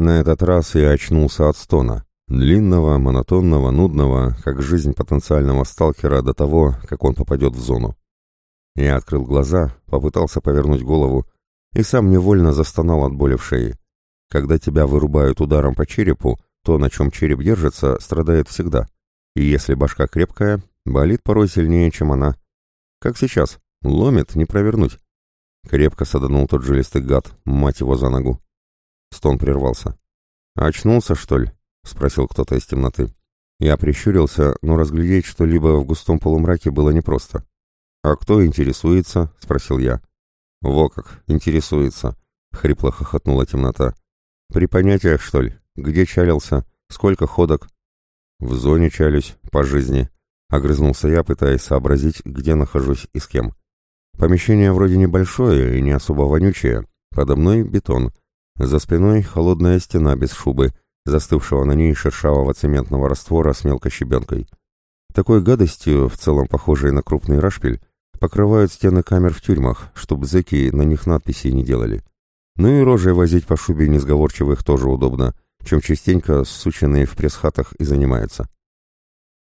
На этот раз я очнулся от стона. Длинного, монотонного, нудного, как жизнь потенциального сталкера до того, как он попадет в зону. Я открыл глаза, попытался повернуть голову и сам невольно застонал от боли в шее. Когда тебя вырубают ударом по черепу, то, на чем череп держится, страдает всегда. И если башка крепкая, болит порой сильнее, чем она. Как сейчас, ломит, не провернуть. Крепко саданул тот жилистый гад, мать его за ногу. Стон прервался. «Очнулся, что ли?» — спросил кто-то из темноты. Я прищурился, но разглядеть что-либо в густом полумраке было непросто. «А кто интересуется?» — спросил я. «Во как, интересуется!» — хрипло хохотнула темнота. «При понятиях, что ли? Где чалился? Сколько ходок?» «В зоне чалюсь, по жизни», — огрызнулся я, пытаясь сообразить, где нахожусь и с кем. Помещение вроде небольшое и не особо вонючее. Подо мной бетон. За спиной холодная стена без шубы, застывшего на ней шершавого цементного раствора с мелкой щебенкой. Такой гадостью, в целом похожей на крупный рашпиль, покрывают стены камер в тюрьмах, чтобы зэки на них надписи не делали. Ну и рожей возить по шубе несговорчивых тоже удобно, чем частенько сученные в пресс-хатах и занимаются.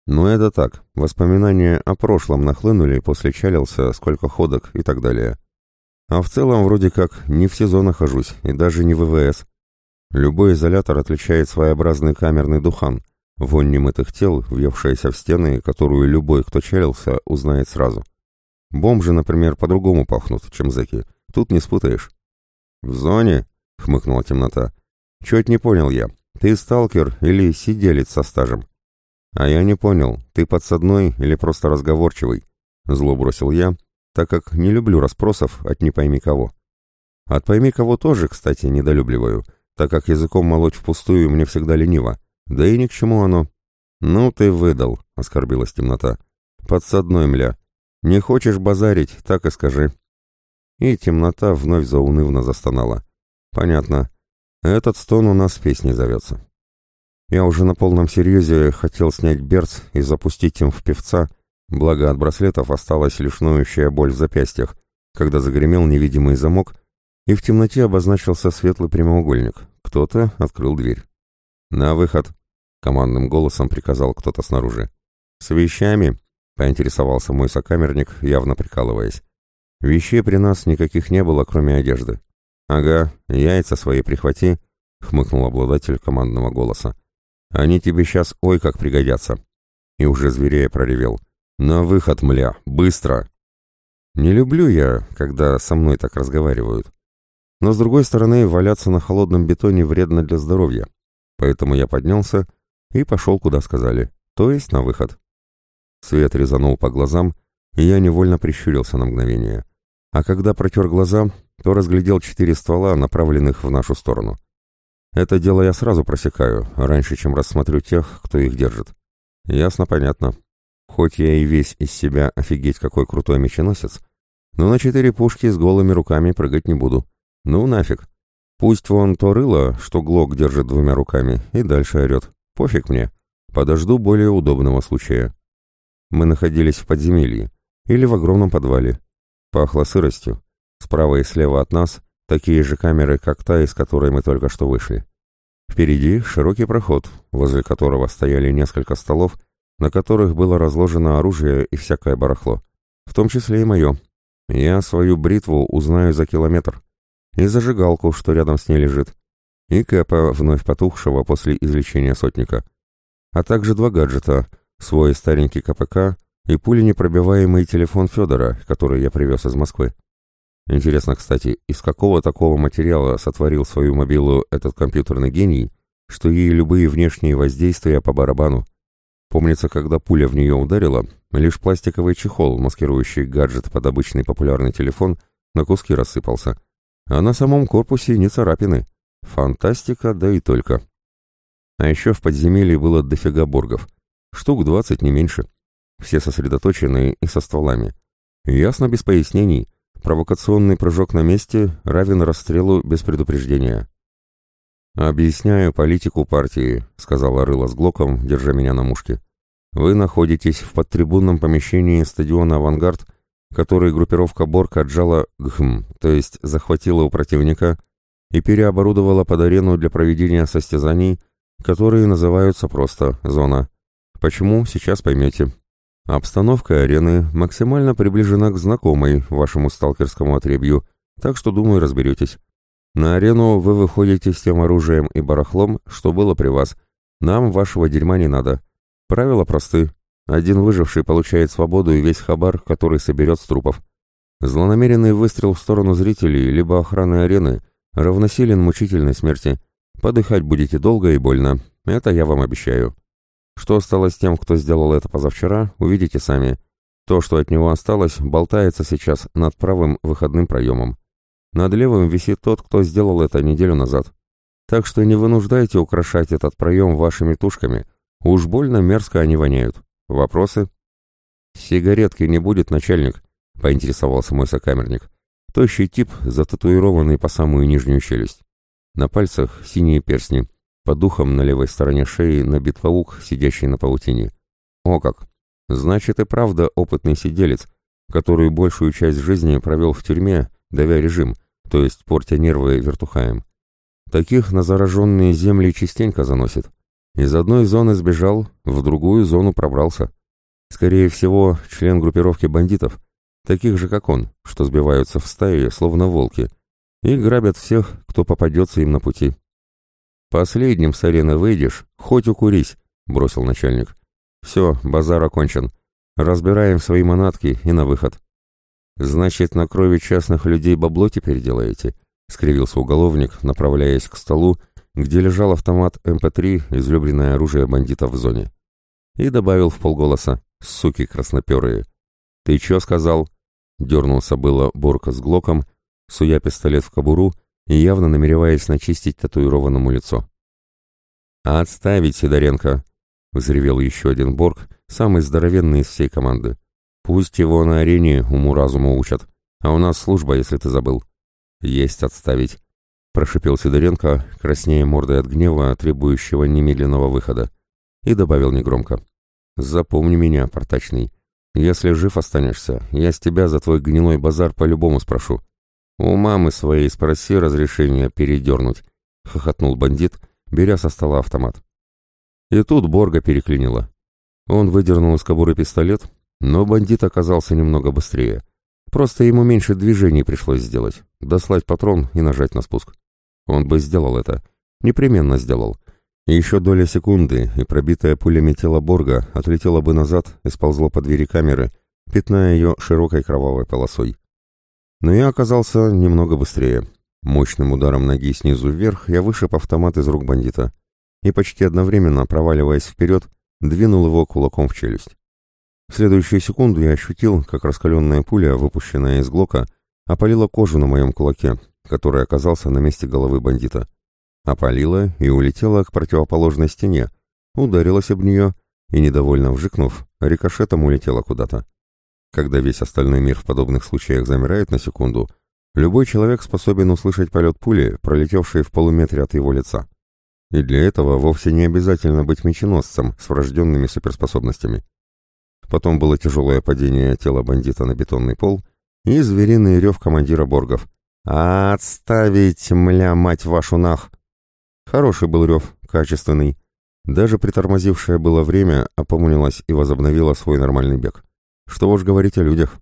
Но это так, воспоминания о прошлом нахлынули, после чалился, сколько ходок и так далее. А в целом вроде как не в СИЗО нахожусь, и даже не в ВВС. Любой изолятор отличает своеобразный камерный духан, вонь немытых тел, въевшаяся в стены, которую любой, кто чалился, узнает сразу. Бомжи, например, по-другому пахнут, чем зэки. Тут не спутаешь. «В зоне?» — хмыкнула темнота. «Чуть не понял я. Ты сталкер или сиделец со стажем?» «А я не понял, ты подсадной или просто разговорчивый?» Зло бросил я, так как не люблю расспросов от не пойми кого. От пойми кого тоже, кстати, недолюбливаю, так как языком молоть впустую мне всегда лениво. Да и ни к чему оно. «Ну ты выдал», — оскорбилась темнота. «Подсадной, мля. «Не хочешь базарить, так и скажи». И темнота вновь заунывно застонала. «Понятно. Этот стон у нас песней зовется». Я уже на полном серьезе хотел снять берц и запустить им в певца, благо от браслетов осталась лишь ноющая боль в запястьях, когда загремел невидимый замок, и в темноте обозначился светлый прямоугольник. Кто-то открыл дверь. «На выход!» — командным голосом приказал кто-то снаружи. «С вещами!» — поинтересовался мой сокамерник, явно прикалываясь. «Вещей при нас никаких не было, кроме одежды». «Ага, яйца свои прихвати», — хмыкнул обладатель командного голоса. «Они тебе сейчас ой как пригодятся». И уже зверея проревел. «На выход, мля, быстро!» Не люблю я, когда со мной так разговаривают. Но, с другой стороны, валяться на холодном бетоне вредно для здоровья. Поэтому я поднялся и пошел, куда сказали, то есть на выход. Свет резанул по глазам, и я невольно прищурился на мгновение. А когда протер глаза, то разглядел четыре ствола, направленных в нашу сторону. Это дело я сразу просекаю, раньше, чем рассмотрю тех, кто их держит. Ясно, понятно. Хоть я и весь из себя офигеть какой крутой меченосец, но на четыре пушки с голыми руками прыгать не буду. Ну нафиг. Пусть вон то рыло, что Глок держит двумя руками, и дальше орет. Пофиг мне. Подожду более удобного случая. Мы находились в подземелье или в огромном подвале. Пахло сыростью. Справа и слева от нас такие же камеры, как та, из которой мы только что вышли. Впереди широкий проход, возле которого стояли несколько столов, на которых было разложено оружие и всякое барахло, в том числе и мое. Я свою бритву узнаю за километр. И зажигалку, что рядом с ней лежит. И Кэпа, вновь потухшего после излечения сотника. А также два гаджета — свой старенький КПК и пуленепробиваемый телефон Федора, который я привез из Москвы. Интересно, кстати, из какого такого материала сотворил свою мобилу этот компьютерный гений, что ей любые внешние воздействия по барабану. Помнится, когда пуля в нее ударила, лишь пластиковый чехол, маскирующий гаджет под обычный популярный телефон, на куски рассыпался. А на самом корпусе не царапины. Фантастика, да и только. А еще в подземелье было дофига боргов. Штук двадцать, не меньше. Все сосредоточенные и со стволами. Ясно, без пояснений. Провокационный прыжок на месте равен расстрелу без предупреждения. «Объясняю политику партии», — сказала Рыла с Глоком, держа меня на мушке. «Вы находитесь в подтрибунном помещении стадиона «Авангард», который группировка Борг отжала, гхм, то есть захватила у противника, и переоборудовала под арену для проведения состязаний, которые называются просто «зона». Почему, сейчас поймете. Обстановка арены максимально приближена к знакомой вашему сталкерскому отребью, так что, думаю, разберетесь. На арену вы выходите с тем оружием и барахлом, что было при вас. Нам вашего дерьма не надо. Правила просты. Один выживший получает свободу и весь хабар, который соберет с трупов. Злонамеренный выстрел в сторону зрителей либо охраны арены равносилен мучительной смерти. Подыхать будете долго и больно. Это я вам обещаю. Что стало с тем, кто сделал это позавчера, увидите сами. То, что от него осталось, болтается сейчас над правым выходным проемом. Над левым висит тот, кто сделал это неделю назад. Так что не вынуждайте украшать этот проем вашими тушками. Уж больно мерзко они воняют. Вопросы? «Сигаретки не будет, начальник», — поинтересовался мой сокамерник. Тощий тип, зататуированный по самую нижнюю челюсть. На пальцах синие перстни, по духам на левой стороне шеи набит паук, сидящий на паутине. О как! Значит и правда опытный сиделец, который большую часть жизни провел в тюрьме, давя режим, то есть портя нервы вертухаем. Таких на зараженные земли частенько заносит. Из одной зоны сбежал, в другую зону пробрался. Скорее всего, член группировки бандитов, таких же, как он, что сбиваются в стаи, словно волки, и грабят всех, кто попадется им на пути. «Последним с арены выйдешь, хоть укурись», — бросил начальник. «Все, базар окончен. Разбираем свои манатки и на выход». «Значит, на крови частных людей бабло теперь делаете?» — скривился уголовник, направляясь к столу, где лежал автомат МП-3, излюбленное оружие бандитов в зоне. И добавил в полголоса «Суки красноперые». «Ты чё сказал?» — дернулся было Борка с Глоком, суя пистолет в кобуру и явно намереваясь начистить татуированному лицо. «Отставить, Сидоренко!» — взревел еще один Борг, самый здоровенный из всей команды. «Пусть его на арене уму-разуму учат, а у нас служба, если ты забыл». «Есть отставить!» — прошипел Сидоренко, краснея мордой от гнева, требующего немедленного выхода, и добавил негромко. «Запомни меня, портачный. Если жив останешься, я с тебя за твой гнилой базар по-любому спрошу. «У мамы своей спроси разрешения передернуть», — хохотнул бандит, беря со стола автомат. И тут Борга переклинило. Он выдернул из кобуры пистолет, но бандит оказался немного быстрее. Просто ему меньше движений пришлось сделать, дослать патрон и нажать на спуск. Он бы сделал это. Непременно сделал. еще доля секунды, и пробитая пулями тело Борга отлетело бы назад и сползло по двери камеры, пятная ее широкой кровавой полосой. Но я оказался немного быстрее. Мощным ударом ноги снизу вверх я вышиб автомат из рук бандита и почти одновременно, проваливаясь вперед, двинул его кулаком в челюсть. В следующую секунду я ощутил, как раскаленная пуля, выпущенная из глока, опалила кожу на моем кулаке, который оказался на месте головы бандита. Опалила и улетела к противоположной стене, ударилась об нее и, недовольно вжикнув, рикошетом улетела куда-то. Когда весь остальной мир в подобных случаях замирает на секунду, любой человек способен услышать полет пули, пролетевшей в полуметре от его лица. И для этого вовсе не обязательно быть меченосцем с врожденными суперспособностями. Потом было тяжелое падение тела бандита на бетонный пол и звериный рев командира Боргов. «Отставить, мля, мать вашу нах!» Хороший был рев, качественный. Даже притормозившее было время опомнилось и возобновило свой нормальный бег. Что уж говорить о людях.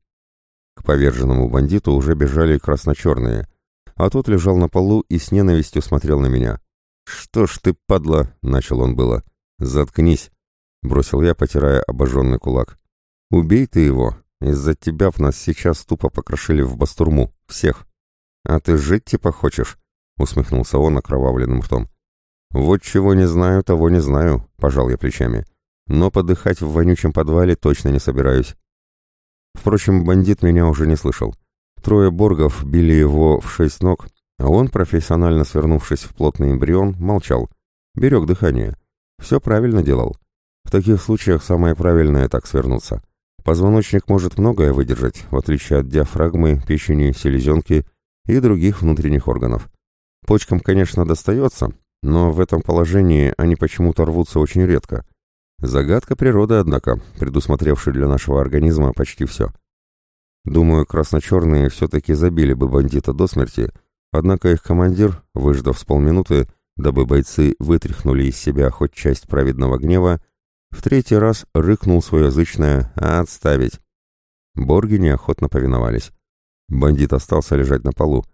К поверженному бандиту уже бежали красно-черные, а тот лежал на полу и с ненавистью смотрел на меня. «Что ж ты, падла!» — начал он было. «Заткнись!» — бросил я, потирая обожженный кулак. «Убей ты его! Из-за тебя в нас сейчас тупо покрошили в бастурму. Всех!» «А ты жить типа хочешь?» — усмехнулся он окровавленным ртом. «Вот чего не знаю, того не знаю», — пожал я плечами. «Но подыхать в вонючем подвале точно не собираюсь. Впрочем, бандит меня уже не слышал. Трое боргов били его в шесть ног, а он, профессионально свернувшись в плотный эмбрион, молчал. Берег дыхание. Все правильно делал. В таких случаях самое правильное так свернуться. Позвоночник может многое выдержать, в отличие от диафрагмы, печени, селезенки и других внутренних органов. Почкам, конечно, достается, но в этом положении они почему-то рвутся очень редко. Загадка природы, однако, предусмотревшая для нашего организма почти все. Думаю, красно-черные все-таки забили бы бандита до смерти, Однако их командир, выждав с полминуты, дабы бойцы вытряхнули из себя хоть часть праведного гнева, в третий раз рыкнул свое язычное «отставить». Борги неохотно повиновались. Бандит остался лежать на полу.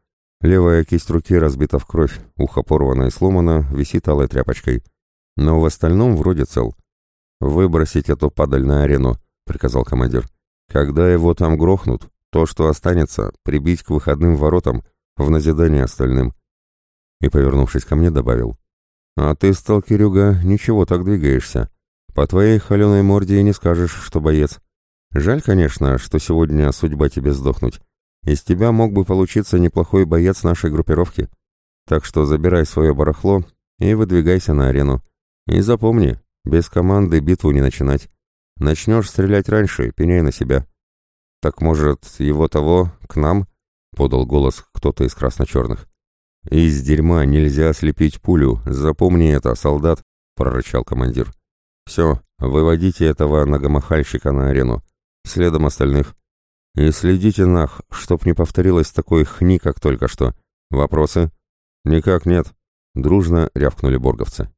Левая кисть руки разбита в кровь, ухо порвано и сломано, висит алой тряпочкой. Но в остальном вроде цел. «Выбросить эту падаль на арену», — приказал командир. «Когда его там грохнут, то, что останется, прибить к выходным воротам, в назидание остальным». И, повернувшись ко мне, добавил. «А ты, сталкерюга, ничего так двигаешься. По твоей холеной морде и не скажешь, что боец. Жаль, конечно, что сегодня судьба тебе сдохнуть. Из тебя мог бы получиться неплохой боец нашей группировки. Так что забирай свое барахло и выдвигайся на арену. И запомни, без команды битву не начинать. Начнешь стрелять раньше, пеняй на себя. Так может, его того, к нам? Подал голос кто-то из красно-черных. Из дерьма нельзя слепить пулю, запомни это, солдат, прорычал командир. Все, выводите этого ногомахальщика на арену следом остальных. И следите нах, чтоб не повторилось такой хни, как только что. Вопросы? Никак нет. Дружно рявкнули борговцы.